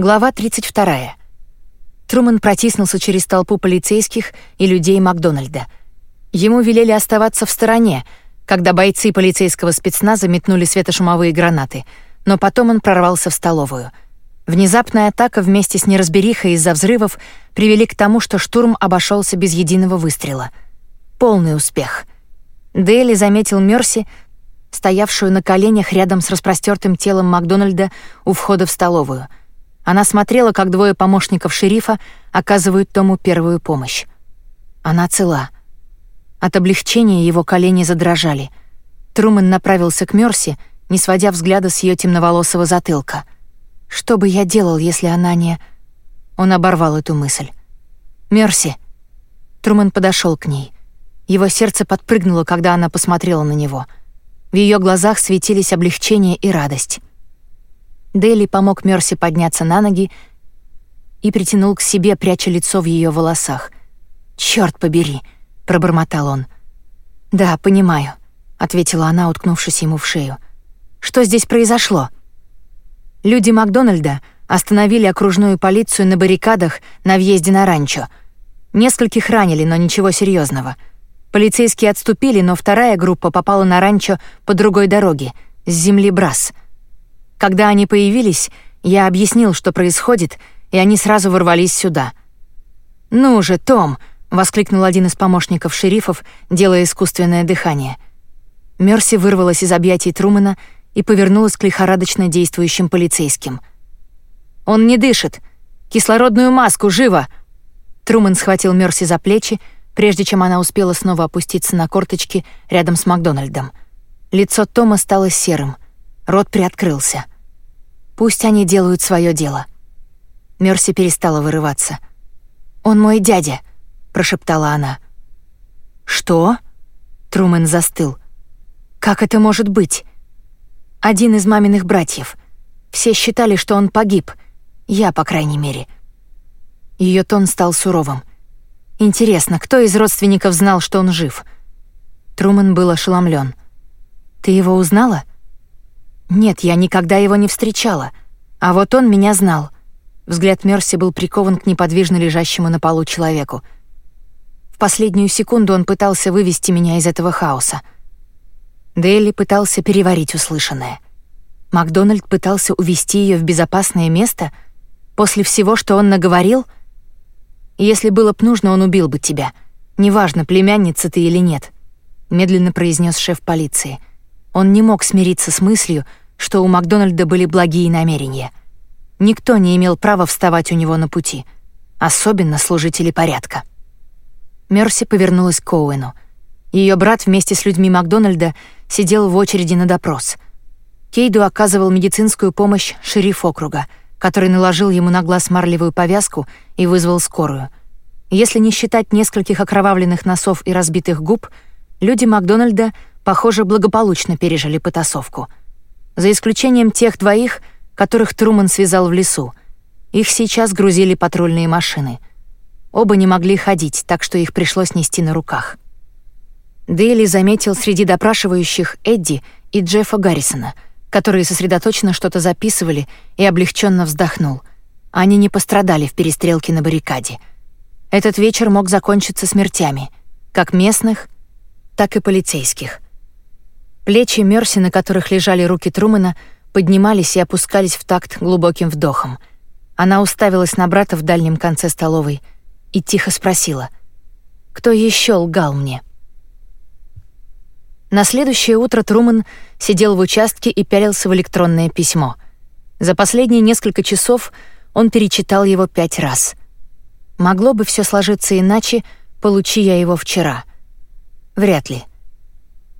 Глава 32. Труман протиснулся через толпу полицейских и людей Макдональда. Ему велели оставаться в стороне, когда бойцы полицейского спецназа метнули светошумовые гранаты, но потом он прорвался в столовую. Внезапная атака вместе с неразберихой из-за взрывов привели к тому, что штурм обошелся без единого выстрела. Полный успех. Дейли заметил Мерси, стоявшую на коленях рядом с распростертым телом Макдональда у входа в столовую — она смотрела, как двое помощников шерифа оказывают Тому первую помощь. Она цела. От облегчения его колени задрожали. Трумэн направился к Мерси, не сводя взгляда с ее темноволосого затылка. «Что бы я делал, если она не...» Он оборвал эту мысль. «Мерси!» Трумэн подошел к ней. Его сердце подпрыгнуло, когда она посмотрела на него. В ее глазах светились облегчение и радость. Дели помог Мерси подняться на ноги и притянул к себе, пряча лицо в ее волосах. «Чёрт побери!» — пробормотал он. «Да, понимаю», — ответила она, уткнувшись ему в шею. «Что здесь произошло?» Люди Макдональда остановили окружную полицию на баррикадах на въезде на ранчо. Нескольких ранили, но ничего серьезного. Полицейские отступили, но вторая группа попала на ранчо по другой дороге, с земли Брас — когда они появились, я объяснил, что происходит, и они сразу ворвались сюда. «Ну же, Том!» — воскликнул один из помощников шерифов, делая искусственное дыхание. Мерси вырвалась из объятий Трумана и повернулась к лихорадочно действующим полицейским. «Он не дышит! Кислородную маску, живо!» Труман схватил Мерси за плечи, прежде чем она успела снова опуститься на корточки рядом с Макдональдом. Лицо Тома стало серым, рот приоткрылся. Пусть они делают свое дело. Мерси перестала вырываться. «Он мой дядя», — прошептала она. «Что?» Трумен застыл. «Как это может быть?» «Один из маминых братьев. Все считали, что он погиб. Я, по крайней мере». Ее тон стал суровым. «Интересно, кто из родственников знал, что он жив?» Трумэн был ошеломлен. «Ты его узнала?» Нет, я никогда его не встречала. А вот он меня знал. Взгляд Мерси был прикован к неподвижно лежащему на полу человеку. В последнюю секунду он пытался вывести меня из этого хаоса. Дейли пытался переварить услышанное. Макдональд пытался увести ее в безопасное место после всего, что он наговорил. Если было б нужно, он убил бы тебя. Неважно, племянница ты или нет, медленно произнес шеф полиции. Он не мог смириться с мыслью, что у Макдональда были благие намерения. Никто не имел права вставать у него на пути, особенно служители порядка. Мерси повернулась к Оуэну. Ее брат вместе с людьми Макдональда сидел в очереди на допрос. Кейду оказывал медицинскую помощь шериф округа, который наложил ему на глаз марлевую повязку и вызвал скорую. Если не считать нескольких окровавленных носов и разбитых губ, люди Макдональда, похоже, благополучно пережили потасовку — за исключением тех двоих, которых Труман связал в лесу. Их сейчас грузили патрульные машины. Оба не могли ходить, так что их пришлось нести на руках. Дейли заметил среди допрашивающих Эдди и Джеффа Гаррисона, которые сосредоточенно что-то записывали и облегченно вздохнул. Они не пострадали в перестрелке на баррикаде. Этот вечер мог закончиться смертями, как местных, так и полицейских — Плечи Мерси, на которых лежали руки Трумана, поднимались и опускались в такт глубоким вдохом. Она уставилась на брата в дальнем конце столовой и тихо спросила: "Кто еще лгал мне?" На следующее утро Труман сидел в участке и пялился в электронное письмо. За последние несколько часов он перечитал его пять раз. Могло бы все сложиться иначе, получи я его вчера. Вряд ли.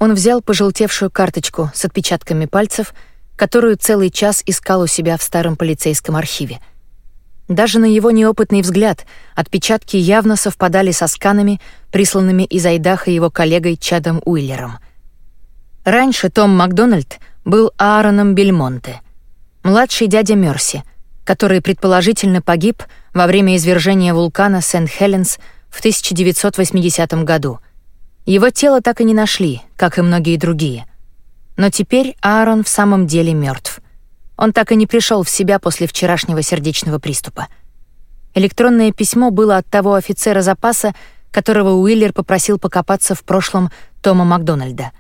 Он взял пожелтевшую карточку с отпечатками пальцев, которую целый час искал у себя в старом полицейском архиве. Даже на его неопытный взгляд отпечатки явно совпадали со сканами, присланными из Айдаха его коллегой Чадом Уиллером. Раньше Том Макдональд был Аароном Бельмонте, младший дядя Мерси, который предположительно погиб во время извержения вулкана Сент-Хеленс в 1980 году — его тело так и не нашли, как и многие другие. Но теперь Аарон в самом деле мертв. Он так и не пришел в себя после вчерашнего сердечного приступа. Электронное письмо было от того офицера запаса, которого Уиллер попросил покопаться в прошлом Тома Макдональда.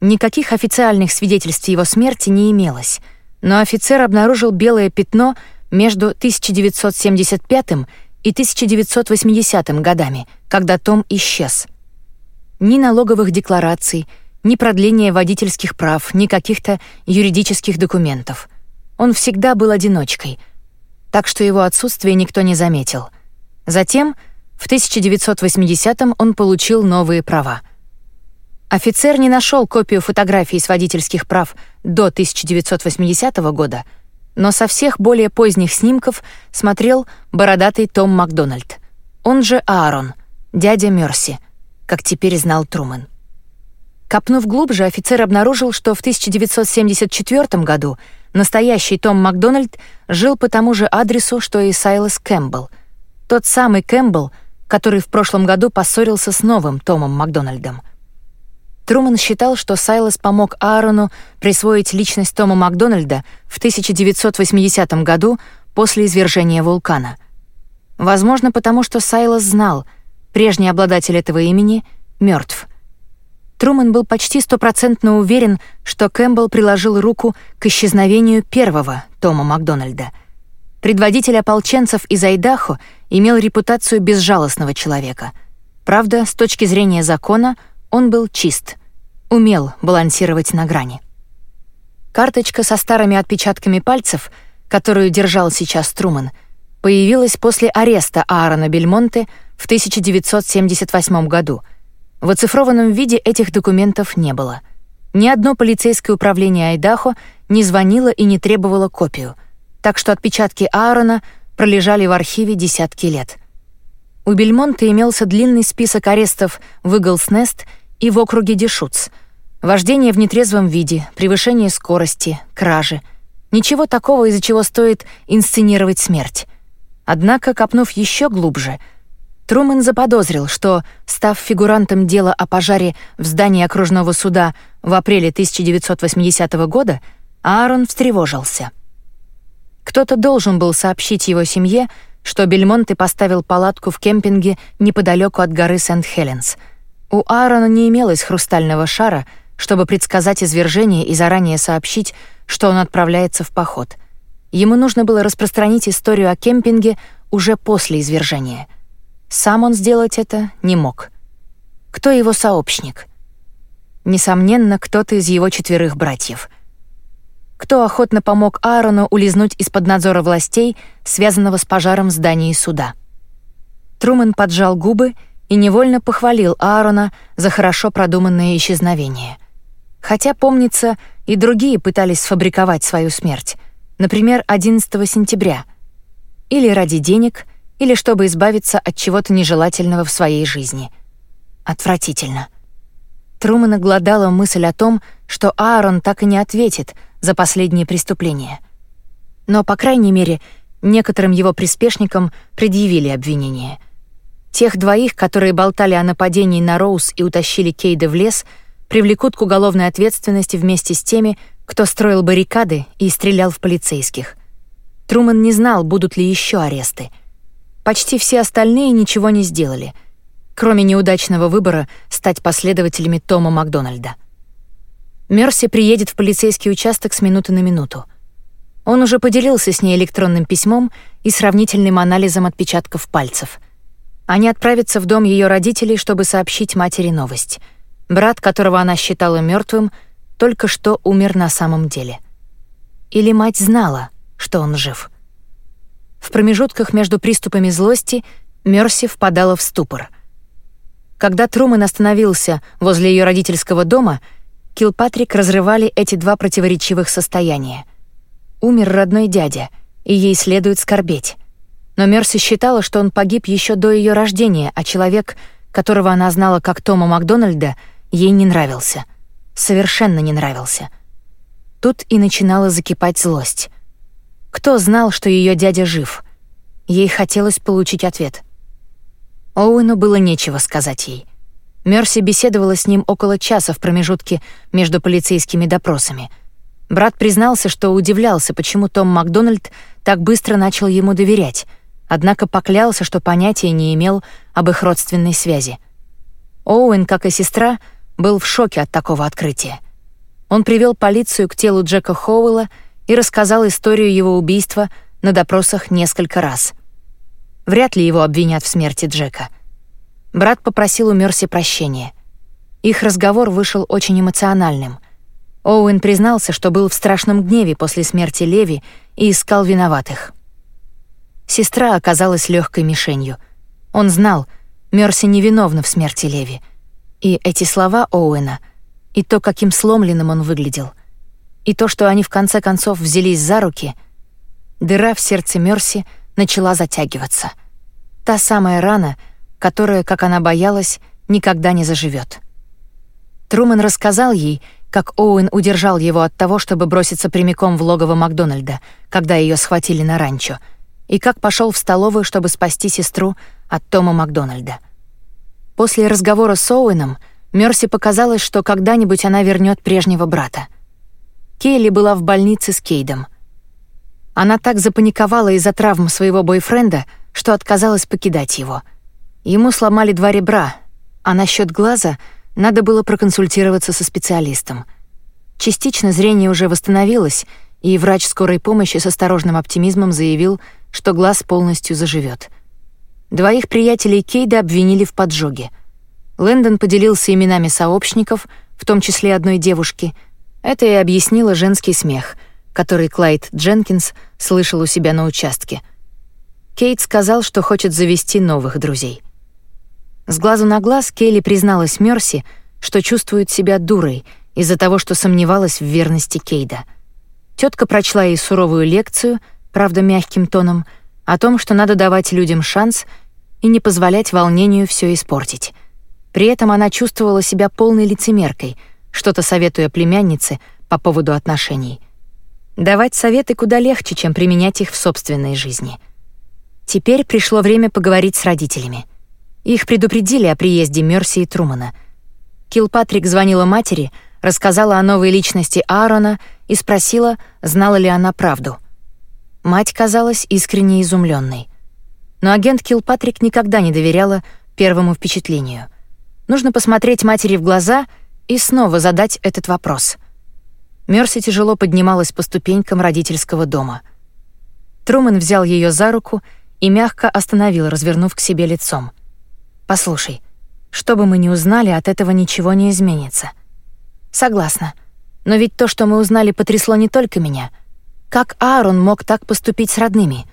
Никаких официальных свидетельств его смерти не имелось, но офицер обнаружил белое пятно между 1975 и 1980 годами, когда Том исчез. Ни налоговых деклараций, ни продления водительских прав, ни каких-то юридических документов. Он всегда был одиночкой, так что его отсутствие никто не заметил. Затем, в 1980-м он получил новые права. Офицер не нашел копию фотографии с водительских прав до 1980 года, но со всех более поздних снимков смотрел бородатый Том Макдональд. Он же Аарон, дядя Мерси, как теперь знал Трумэн. Копнув глубже, офицер обнаружил, что в 1974 году настоящий Том Макдональд жил по тому же адресу, что и Сайлас Кэмпбелл. Тот самый Кэмпбелл, который в прошлом году поссорился с новым Томом Макдональдом. Труман считал, что Сайлас помог Аарону присвоить личность Тома Макдональда в 1980 году после извержения вулкана. Возможно, потому что Сайлас знал, прежний обладатель этого имени мертв. Труман был почти стопроцентно уверен, что Кэмпбелл приложил руку к исчезновению первого Тома Макдональда. Предводитель ополченцев из Айдахо имел репутацию безжалостного человека. Правда, с точки зрения закона, он был чист, умел балансировать на грани. Карточка со старыми отпечатками пальцев, которую держал сейчас Труман, появилась после ареста Аарона Бельмонте в 1978 году — в оцифрованном виде этих документов не было. Ни одно полицейское управление Айдахо не звонило и не требовало копию, так что отпечатки Аарона пролежали в архиве десятки лет. У Бельмонта имелся длинный список арестов в Иглс-Нест и в округе Дешуц. Вождение в нетрезвом виде, превышение скорости, кражи. Ничего такого, из-за чего стоит инсценировать смерть. Однако, копнув еще глубже — Трумэн заподозрил, что, став фигурантом дела о пожаре в здании окружного суда в апреле 1980 года, Аарон встревожился. Кто-то должен был сообщить его семье, что Бельмонте поставил палатку в кемпинге неподалеку от горы Сент-Хеленс. У Аарона не имелось хрустального шара, чтобы предсказать извержение и заранее сообщить, что он отправляется в поход. Ему нужно было распространить историю о кемпинге уже после извержения — сам он сделать это не мог. Кто его сообщник? Несомненно, кто-то из его четверых братьев. Кто охотно помог Аарону улизнуть из-под надзора властей, связанного с пожаром в здании суда? Трумэн поджал губы и невольно похвалил Аарона за хорошо продуманное исчезновение. Хотя, помнится, и другие пытались сфабриковать свою смерть. Например, 11 сентября. Или ради денег — или чтобы избавиться от чего-то нежелательного в своей жизни. Отвратительно. Трумана глодала мысль о том, что Аарон так и не ответит за последние преступления. Но, по крайней мере, некоторым его приспешникам предъявили обвинение. Тех двоих, которые болтали о нападении на Роуз и утащили Кейда в лес, привлекут к уголовной ответственности вместе с теми, кто строил баррикады и стрелял в полицейских. Труман не знал, будут ли еще аресты — Почти все остальные ничего не сделали, кроме неудачного выбора стать последователями Тома Макдональда. Мерси приедет в полицейский участок с минуты на минуту. Он уже поделился с ней электронным письмом и сравнительным анализом отпечатков пальцев. Они отправятся в дом ее родителей, чтобы сообщить матери новость. Брат, которого она считала мертвым, только что умер на самом деле. Или мать знала, что он жив. В промежутках между приступами злости Мерси впадала в ступор. Когда Трумэн остановился возле ее родительского дома, Килпатрик разрывали эти два противоречивых состояния. Умер родной дядя, и ей следует скорбеть. Но Мерси считала, что он погиб еще до ее рождения, а человек, которого она знала как Тома Макдональда, ей не нравился. Совершенно не нравился. Тут и начинала закипать злость. Кто знал, что ее дядя жив? Ей хотелось получить ответ. Оуэну было нечего сказать ей. Мерси беседовала с ним около часа в промежутке между полицейскими допросами. Брат признался, что удивлялся, почему Том Макдональд так быстро начал ему доверять, однако поклялся, что понятия не имел об их родственной связи. Оуэн, как и сестра, был в шоке от такого открытия. Он привел полицию к телу Джека Хоуэлла и рассказал историю его убийства на допросах несколько раз. Вряд ли его обвинят в смерти Джека. Брат попросил у Мерси прощения. Их разговор вышел очень эмоциональным. Оуэн признался, что был в страшном гневе после смерти Леви и искал виноватых. Сестра оказалась легкой мишенью. Он знал, Мерси невиновна в смерти Леви. И эти слова Оуэна, и то, каким сломленным он выглядел, и то, что они в конце концов взялись за руки, дыра в сердце Мерси начала затягиваться. Та самая рана, которая, как она боялась, никогда не заживет. Трумэн рассказал ей, как Оуэн удержал его от того, чтобы броситься прямиком в логово Макдональда, когда ее схватили на ранчо, и как пошел в столовую, чтобы спасти сестру от Тома Макдональда. После разговора с Оуэном Мерси показалось, что когда-нибудь она вернет прежнего брата. Кейли была в больнице с Кейдом. Она так запаниковала из-за травм своего бойфренда, что отказалась покидать его. Ему сломали два ребра, а насчет глаза — надо было проконсультироваться со специалистом. Частично зрение уже восстановилось, и врач скорой помощи с осторожным оптимизмом заявил, что глаз полностью заживет. Двоих приятелей Кейда обвинили в поджоге. Лэндон поделился именами сообщников, в том числе одной девушки. Это и объяснило женский смех, который Клайд Дженкинс слышал у себя на участке. Кейт сказал, что хочет завести новых друзей — с глазу на глаз Келли призналась Мерси, что чувствует себя дурой из-за того, что сомневалась в верности Кейда. Тетка прочла ей суровую лекцию, правда мягким тоном, о том, что надо давать людям шанс и не позволять волнению все испортить. При этом она чувствовала себя полной лицемеркой, что-то советуя племяннице по поводу отношений. Давать советы куда легче, чем применять их в собственной жизни. Теперь пришло время поговорить с родителями. Их предупредили о приезде Мерси и Трумана. Килпатрик звонила матери, рассказала о новой личности Аарона и спросила, знала ли она правду. Мать казалась искренне изумленной. Но агент Килпатрик никогда не доверяла первому впечатлению. Нужно посмотреть матери в глаза и снова задать этот вопрос. Мерси тяжело поднималась по ступенькам родительского дома. Труман взял ее за руку и мягко остановил, развернув к себе лицом. Послушай, что бы мы ни узнали, от этого ничего не изменится. Согласна. Но ведь то, что мы узнали, потрясло не только меня. Как Аарон мог так поступить с родными?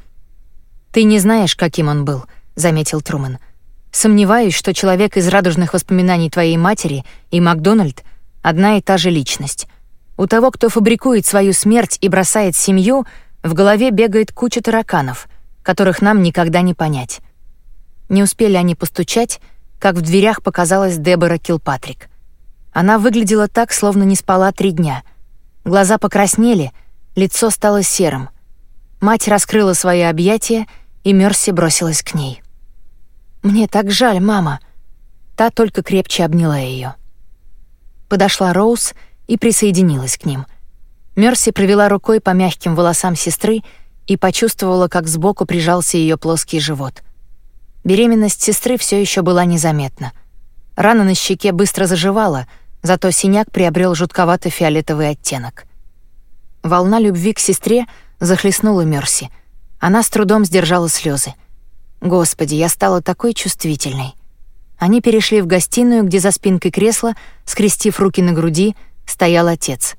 Ты не знаешь, каким он был, заметил Труман. Сомневаюсь, что человек из радужных воспоминаний твоей матери и Макдональд одна и та же личность. У того, кто фабрикует свою смерть и бросает семью, в голове бегает куча тараканов, которых нам никогда не понять. Не успели они постучать, как в дверях показалась Дебора Килпатрик. Она выглядела так, словно не спала три дня. Глаза покраснели, лицо стало серым. Мать раскрыла свои объятия, и Мерси бросилась к ней. «Мне так жаль, мама!» Та только крепче обняла ее. Подошла Роуз и присоединилась к ним. Мерси провела рукой по мягким волосам сестры и почувствовала, как сбоку прижался ее плоский живот. Беременность сестры все еще была незаметна. Рана на щеке быстро заживала, зато синяк приобрел жутковатый фиолетовый оттенок. Волна любви к сестре захлестнула Мерси. Она с трудом сдержала слезы. Господи, я стала такой чувствительной. Они перешли в гостиную, где за спинкой кресла, скрестив руки на груди, стоял отец.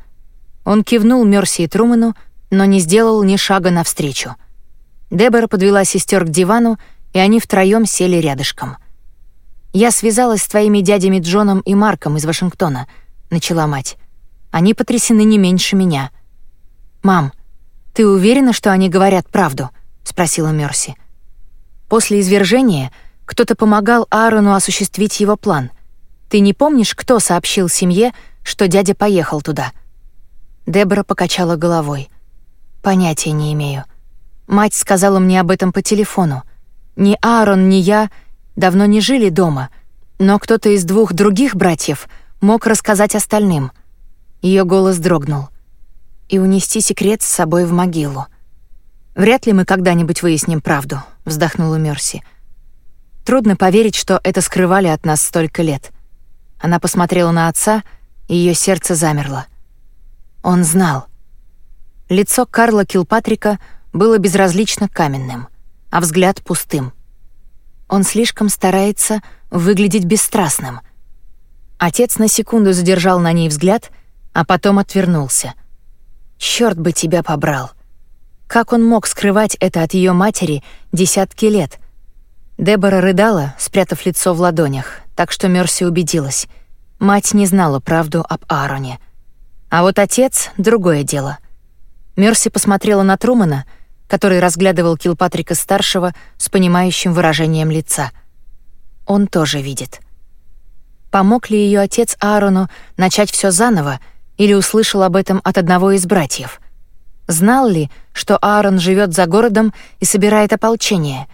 Он кивнул Мерси и Труману, но не сделал ни шага навстречу. Дебора подвела сестер к дивану и они втроем сели рядышком. «Я связалась с твоими дядями Джоном и Марком из Вашингтона», — начала мать. «Они потрясены не меньше меня». «Мам, ты уверена, что они говорят правду?» — спросила Мерси. После извержения кто-то помогал Аарону осуществить его план. Ты не помнишь, кто сообщил семье, что дядя поехал туда?» Дебора покачала головой. «Понятия не имею. Мать сказала мне об этом по телефону. Ни Аарон, ни я давно не жили дома, но кто-то из двух других братьев мог рассказать остальным. Ее голос дрогнул. и унести секрет с собой в могилу. Вряд ли мы когда-нибудь выясним правду, вздохнула Мерси. Трудно поверить, что это скрывали от нас столько лет. Она посмотрела на отца, и ее сердце замерло. Он знал. Лицо Карла Килпатрика было безразлично каменным, а взгляд пустым. Он слишком старается выглядеть бесстрастным. Отец на секунду задержал на ней взгляд, а потом отвернулся. Черт бы тебя побрал. Как он мог скрывать это от ее матери десятки лет? Дебора рыдала, спрятав лицо в ладонях, так что Мерси убедилась. Мать не знала правду об Аароне. А вот отец — другое дело. Мерси посмотрела на Трумана, который разглядывал Килпатрика-старшего с понимающим выражением лица. Он тоже видит. Помог ли ее отец Аарону начать все заново или услышал об этом от одного из братьев? Знал ли, что Аарон живет за городом и собирает ополчение?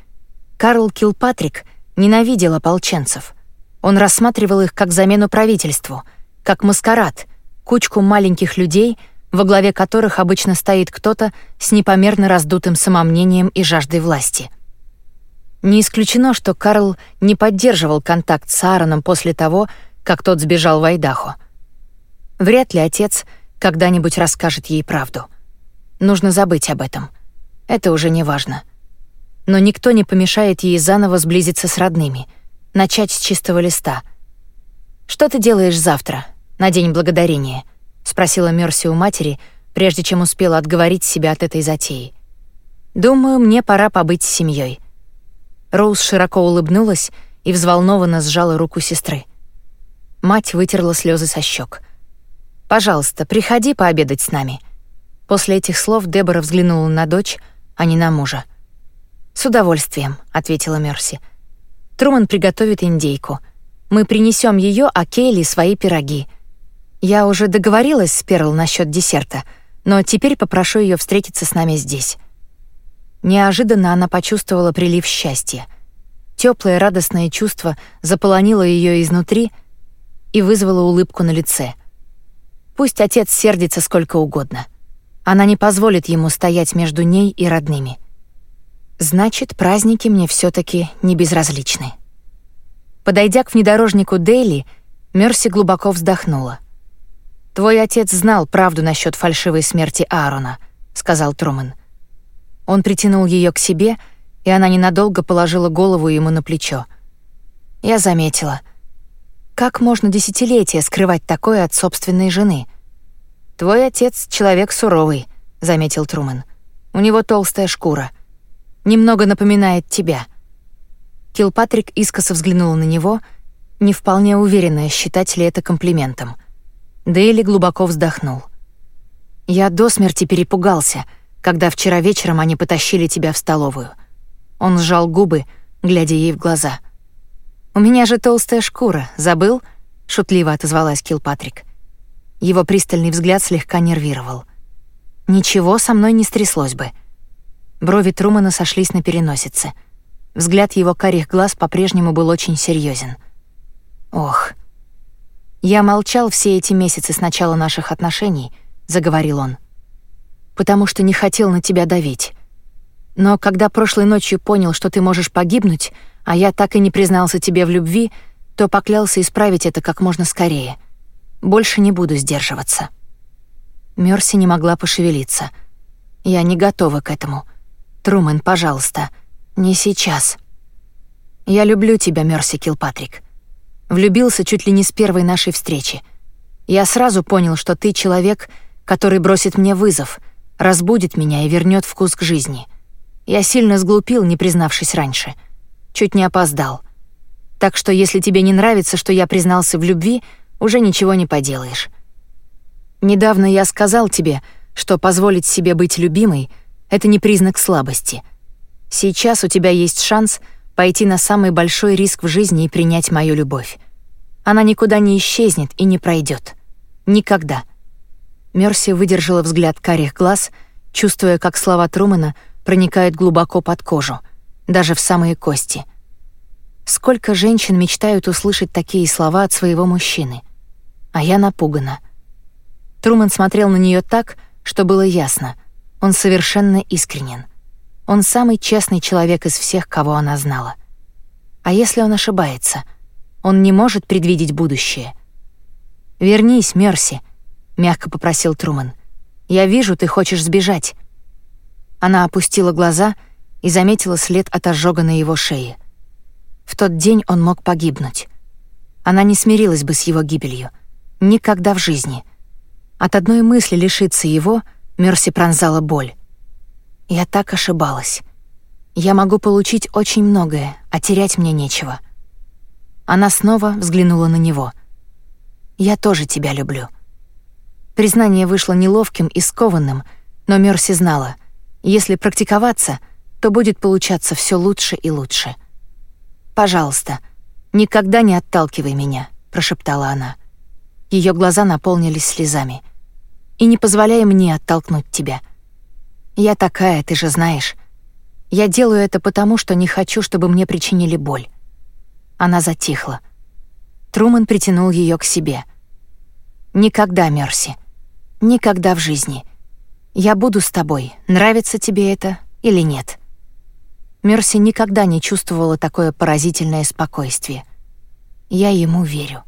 Карл Килпатрик ненавидел ополченцев. Он рассматривал их как замену правительству, как маскарад, кучку маленьких людей — во главе которых обычно стоит кто-то с непомерно раздутым самомнением и жаждой власти. Не исключено, что Карл не поддерживал контакт с Аароном после того, как тот сбежал в Айдахо. Вряд ли отец когда-нибудь расскажет ей правду. Нужно забыть об этом. Это уже не важно. Но никто не помешает ей заново сблизиться с родными, начать с чистого листа. «Что ты делаешь завтра, на День Благодарения?» — спросила Мерси у матери, прежде чем успела отговорить себя от этой затеи. «Думаю, мне пора побыть с семьей. Роуз широко улыбнулась и взволнованно сжала руку сестры. Мать вытерла слезы со щек. «Пожалуйста, приходи пообедать с нами». После этих слов Дебора взглянула на дочь, а не на мужа. «С удовольствием», — ответила Мерси. «Труман приготовит индейку. Мы принесем ее, а Кейли — свои пироги. Я уже договорилась с Перл насчет десерта, но теперь попрошу ее встретиться с нами здесь. Неожиданно она почувствовала прилив счастья. Теплое радостное чувство заполонило ее изнутри и вызвало улыбку на лице. Пусть отец сердится сколько угодно. Она не позволит ему стоять между ней и родными. Значит, праздники мне все таки не безразличны. Подойдя к внедорожнику Дейли, Мерси глубоко вздохнула. «Твой отец знал правду насчет фальшивой смерти Аарона», — сказал Труман. Он притянул ее к себе, и она ненадолго положила голову ему на плечо. Я заметила. Как можно десятилетия скрывать такое от собственной жены? «Твой отец — человек суровый», — заметил Труман. «У него толстая шкура. Немного напоминает тебя». Килпатрик искоса взглянула на него, не вполне уверенная, считать ли это комплиментом — Дейли глубоко вздохнул. «Я до смерти перепугался, когда вчера вечером они потащили тебя в столовую». Он сжал губы, глядя ей в глаза. «У меня же толстая шкура, забыл?» — шутливо отозвалась Килпатрик. Его пристальный взгляд слегка нервировал. «Ничего со мной не стряслось бы». Брови Трумана сошлись на переносице. Взгляд его карих глаз по-прежнему был очень серьезен. «Ох, «Я молчал все эти месяцы с начала наших отношений», — заговорил он, «потому что не хотел на тебя давить. Но когда прошлой ночью понял, что ты можешь погибнуть, а я так и не признался тебе в любви, то поклялся исправить это как можно скорее. Больше не буду сдерживаться». Мерси не могла пошевелиться. «Я не готова к этому. Трумен, пожалуйста, не сейчас». «Я люблю тебя, Мерси Килпатрик. Влюбился чуть ли не с первой нашей встречи. Я сразу понял, что ты человек, который бросит мне вызов, разбудит меня и вернет вкус к жизни. Я сильно сглупил, не признавшись раньше. Чуть не опоздал. Так что если тебе не нравится, что я признался в любви, уже ничего не поделаешь. Недавно я сказал тебе, что позволить себе быть любимой — это не признак слабости. Сейчас у тебя есть шанс — пойти на самый большой риск в жизни и принять мою любовь. Она никуда не исчезнет и не пройдет. Никогда. Мерси выдержала взгляд карих глаз, чувствуя, как слова Трумана проникают глубоко под кожу, даже в самые кости. Сколько женщин мечтают услышать такие слова от своего мужчины? А я напугана. Труман смотрел на нее так, что было ясно. Он совершенно искренен. Он самый честный человек из всех, кого она знала. А если он ошибается? Он не может предвидеть будущее. «Вернись, Мерси», — мягко попросил Труман. «Я вижу, ты хочешь сбежать». Она опустила глаза и заметила след от ожога на его шее. В тот день он мог погибнуть. Она не смирилась бы с его гибелью. Никогда в жизни. От одной мысли лишиться его Мерси пронзала боль. Я так ошибалась. Я могу получить очень многое, а терять мне нечего. Она снова взглянула на него. «Я тоже тебя люблю». Признание вышло неловким и скованным, но Мерси знала, если практиковаться, то будет получаться все лучше и лучше. «Пожалуйста, никогда не отталкивай меня», — прошептала она. Ее глаза наполнились слезами. «И не позволяй мне оттолкнуть тебя». Я такая, ты же знаешь. Я делаю это потому, что не хочу, чтобы мне причинили боль. Она затихла. Труман притянул ее к себе. Никогда, Мерси. Никогда в жизни. Я буду с тобой, нравится тебе это или нет. Мерси никогда не чувствовала такое поразительное спокойствие. Я ему верю.